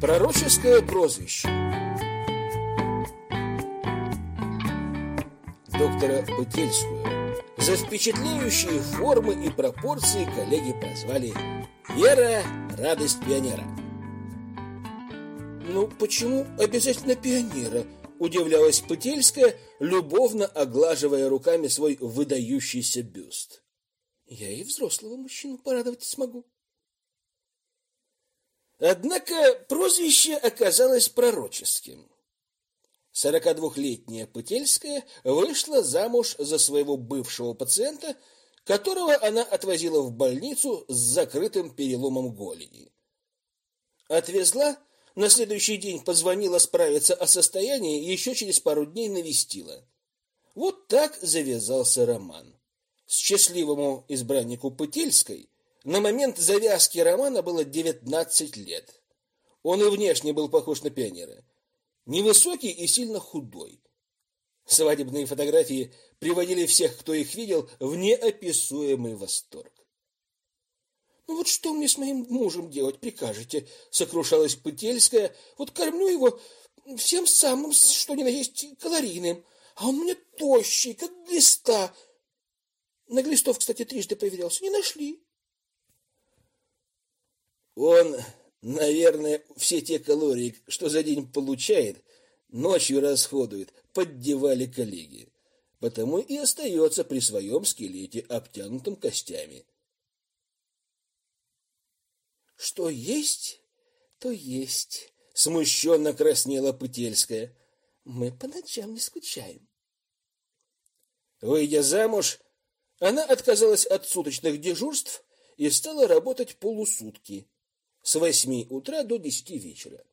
Пророческое прозвище. Доктора Пытельскую за впечатляющие формы и пропорции коллеги прозвали Вера Радость Пионера. Ну, почему обязательно пионера? Удивлялась Пытельская, любовно оглаживая руками свой выдающийся бюст. Я и взрослого мужчину порадовать смогу. Однако прозвище оказалось пророческим. 42-летняя Пытельская вышла замуж за своего бывшего пациента, которого она отвозила в больницу с закрытым переломом голени. Отвезла, на следующий день позвонила справиться о состоянии и еще через пару дней навестила. Вот так завязался роман. Счастливому избраннику Пытельской на момент завязки романа было 19 лет. Он и внешне был похож на пионера. Невысокий и сильно худой. Свадебные фотографии приводили всех, кто их видел, в неописуемый восторг. «Ну вот что мне с моим мужем делать прикажете?» — сокрушалась Пытельская. «Вот кормлю его всем самым, что ни на есть, калорийным, а он мне тощий, как глиста. На глистов, кстати, трижды проверялся, не нашли». Он, наверное, все те калории, что за день получает, ночью расходует, поддевали коллеги. Потому и остается при своем скелете, обтянутом костями. Что есть, то есть, смущенно краснела Пытельская. Мы по ночам не скучаем. Выйдя замуж, она отказалась от суточных дежурств и стала работать полусутки с восьми утра до десяти вечера.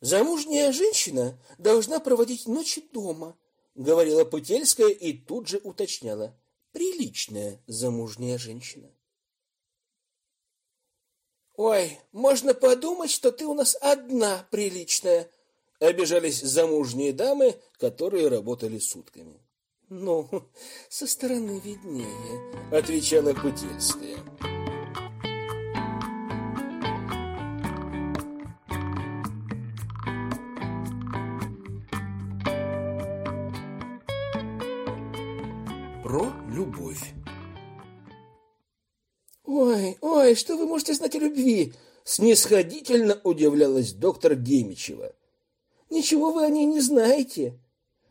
Замужняя женщина должна проводить ночи дома, говорила Пытельская и тут же уточняла: приличная замужняя женщина. Ой, можно подумать, что ты у нас одна приличная, обижались замужние дамы, которые работали сутками. Ну, со стороны виднее, отвечала Путильская. Про любовь. Ой, ой, что вы можете знать о любви? Снисходительно удивлялась доктор Гемичева. Ничего вы о ней не знаете.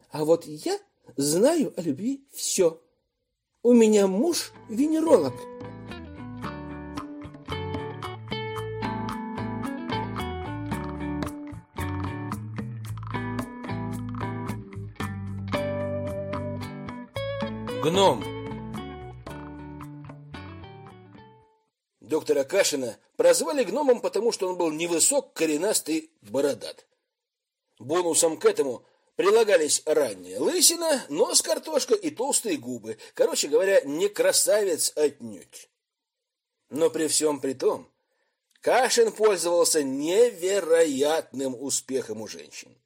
А вот я знаю о любви все. У меня муж венеролог. Гном. Доктора Кашина прозвали гномом, потому что он был невысок, коренастый, бородат. Бонусом к этому прилагались ранняя лысина, нос картошка и толстые губы. Короче говоря, не красавец отнюдь. Но при всем при том, Кашин пользовался невероятным успехом у женщин.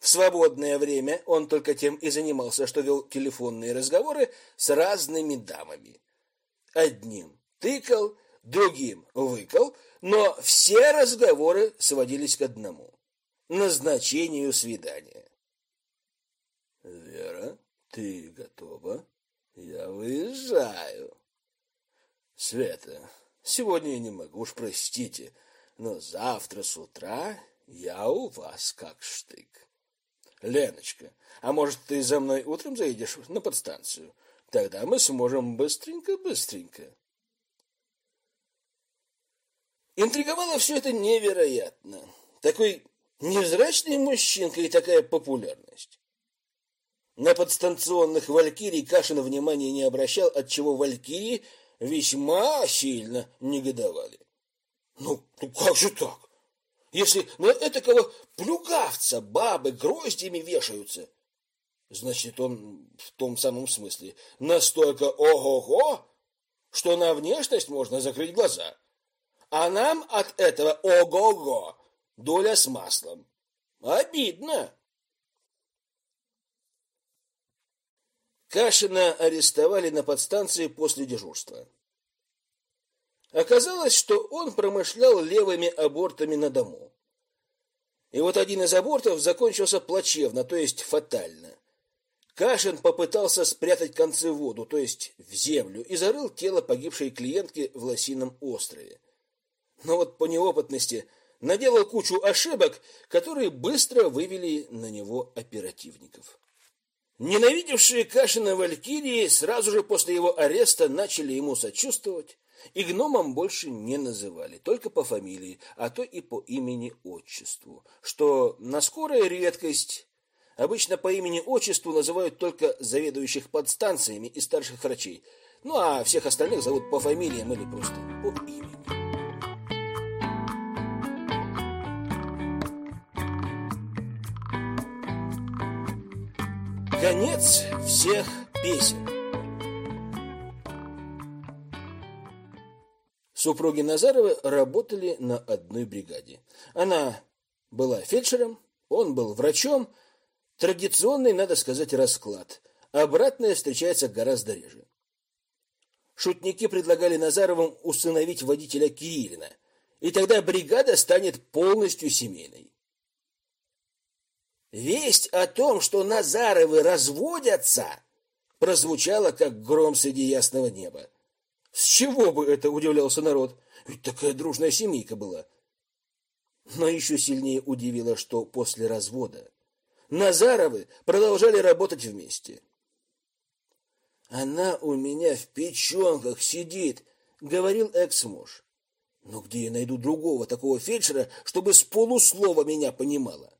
В свободное время он только тем и занимался, что вел телефонные разговоры с разными дамами. Одним тыкал, другим выкал, но все разговоры сводились к одному — назначению свидания. «Вера, ты готова? Я выезжаю». «Света, сегодня я не могу, уж простите, но завтра с утра я у вас как штык». Леночка, а может, ты за мной утром заедешь на подстанцию? Тогда мы сможем быстренько-быстренько. Интриговало все это невероятно. Такой невзрачный мужчинка и такая популярность. На подстанционных валькирий Кашин внимания не обращал, отчего валькирии весьма сильно негодовали. Ну, ну как же так? Если на этакого плюгавца бабы гроздями вешаются, значит, он в том самом смысле настолько ого-го, что на внешность можно закрыть глаза. А нам от этого ого-го доля с маслом. Обидно. Кашина арестовали на подстанции после дежурства. Оказалось, что он промышлял левыми абортами на дому. И вот один из абортов закончился плачевно, то есть фатально. Кашин попытался спрятать концы в воду, то есть в землю, и зарыл тело погибшей клиентки в Лосином острове. Но вот по неопытности наделал кучу ошибок, которые быстро вывели на него оперативников. Ненавидевшие Кашина валькирии сразу же после его ареста начали ему сочувствовать, и гномом больше не называли, только по фамилии, а то и по имени-отчеству, что на скорая редкость. Обычно по имени-отчеству называют только заведующих подстанциями и старших врачей, ну а всех остальных зовут по фамилиям или просто по имени. Конец всех песен. Супруги Назаровы работали на одной бригаде. Она была фельдшером, он был врачом. Традиционный, надо сказать, расклад. Обратное встречается гораздо реже. Шутники предлагали Назаровым усыновить водителя Кириллина, и тогда бригада станет полностью семейной. Весть о том, что Назаровы разводятся, прозвучала как гром среди ясного неба. С чего бы это, удивлялся народ? Ведь такая дружная семейка была. Но еще сильнее удивило, что после развода Назаровы продолжали работать вместе. Она у меня в печенках сидит, говорил экс-муж. Но где я найду другого такого фельдшера, чтобы с полуслова меня понимала?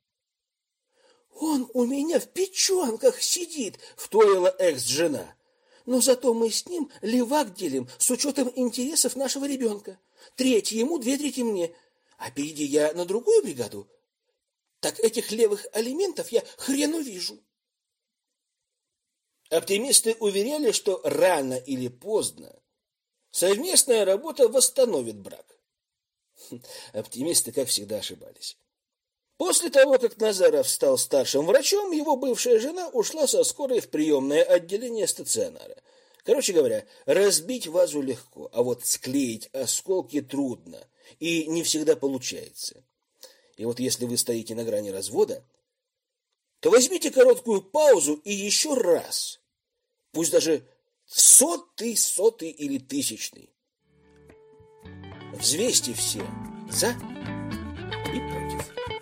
Он у меня в печенках сидит, вторила экс-жена. Но зато мы с ним левак делим с учетом интересов нашего ребенка. Треть ему, две трети мне. А перейди я на другую бригаду, так этих левых алиментов я хрен увижу. Оптимисты уверяли, что рано или поздно совместная работа восстановит брак. Оптимисты, как всегда, ошибались. После того, как Назаров стал старшим врачом, его бывшая жена ушла со скорой в приемное отделение стационара. Короче говоря, разбить вазу легко, а вот склеить осколки трудно и не всегда получается. И вот если вы стоите на грани развода, то возьмите короткую паузу и еще раз, пусть даже в сотый, сотый или тысячный, взвесьте все за и против.